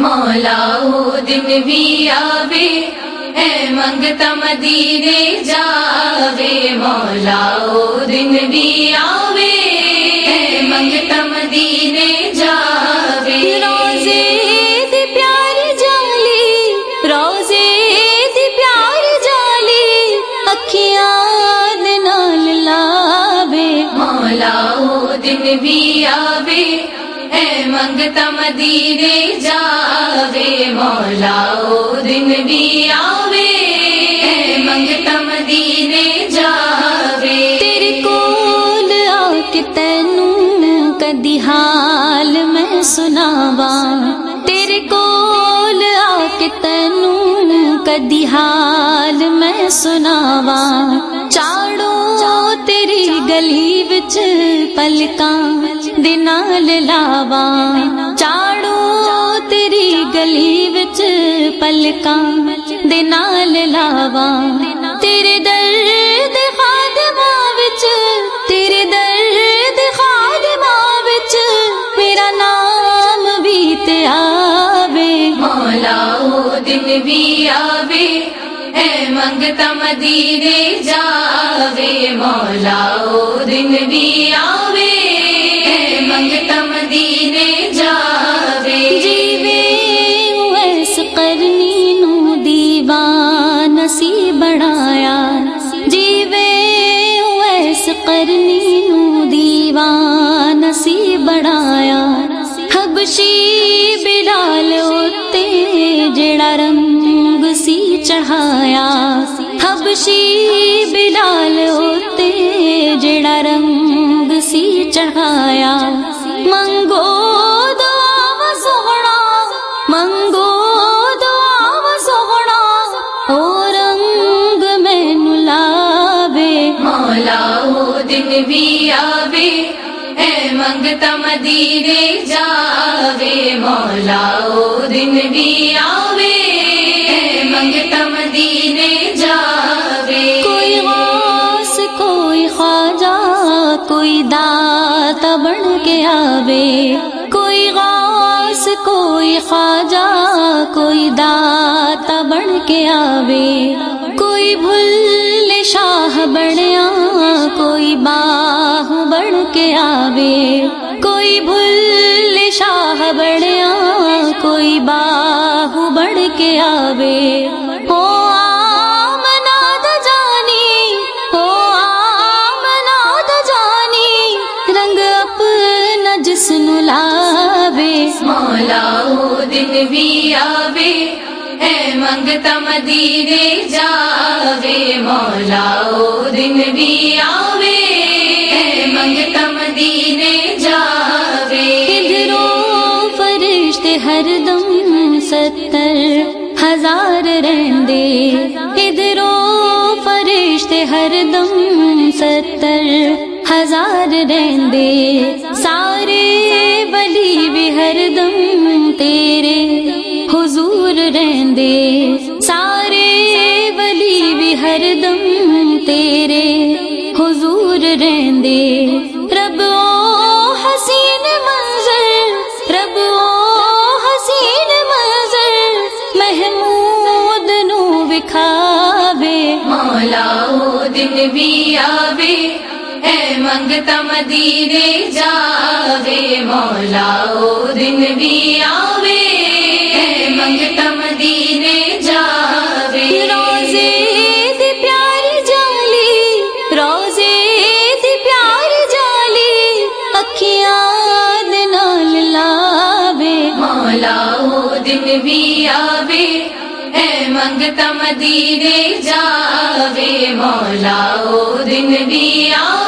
مولا دن بھی آوے اے منگتا مدینے جاوے۔ مولا دن بھی آوے اے منگتا مدینے جاوے۔ روزے دی پیار جالی روزے دی پیار جالی اکھیاں دے نال لاوے۔ مولا دن بھی آوے اے منگتا مدینے جاوے، مولا او دن بھی آوے۔ اے منگتا مدینے جاوے۔ تیرے کول آ کے تینوں کدی حال میں سناواں۔ تیرے کول آ کے تینوں کدی حال میں سناواں۔ چاڑو تیری گلی وچ پلکاں۔ دے نال لاواں چاڑو تیری گلی وچ پلکاں دے نال تیرے درد خادماں وچ تیرے درد خادماں وچ میرا نام بھی تے آوے مولا او دن بھی آوے اے منگتا مدینے جاوے مولا او دن بھی آوے اے منگتا مدینے جاوے۔ جیوے ویس کرنی نو دیوان سی بنایا جیوے ویس کرنی نو دیوان سی بنایا حبشی بلال اوتے جڑا رنگ سی چڑھایا۔ حبشی بلال اوتے جڑا رنگ سی چڑھایا۔ منگو دعا و سونا منگو دعا و سونا او رنگ مینو لاوے مولا او دن بھی آوے، اے منگتا مدینے جاوے۔ مولا او دن بھی آوے۔ آوے۔ کوئی غاس کوئی خواجہ، کوئی داتا بن کے آوے۔ کوئی بھل شاہ بڑیا کوئی باہ بن کے آوے۔ کوئی بھل شاہ بڑیا کوئی باہ بڑھ کے آوے۔ جسن لاوے۔ مولا او دن بھی آوے اے منگتا مدینے جاوے۔ مولا او دن بھی آوے اے منگتا مدینے جاوے۔ ادھروں فرشتے ہر دم ستر ہزار رہندے۔ ادھروں فرشتے ہر دم ستر ہزار رہندے سارے بلی بھی ہر دم تیرے۔ حضور رہندے سارے بلی بھی ہر دم تیرے۔ حضور رہندے رب او حسین منظر رب او حسین منظر محمود نو وکھاوے۔ مولا او دن بھی آوے۔ اے منگتا مدینے جاوے مولا او دن بھی آوے اے منگتا مدینے جاوے روزے دی پیار جالی روزے دی پیار جالی اکھیاں دے نال لاوے۔ مولا او دن بھی آوے اے منگتا مدینے جاوے مولا او دن بھی آوے۔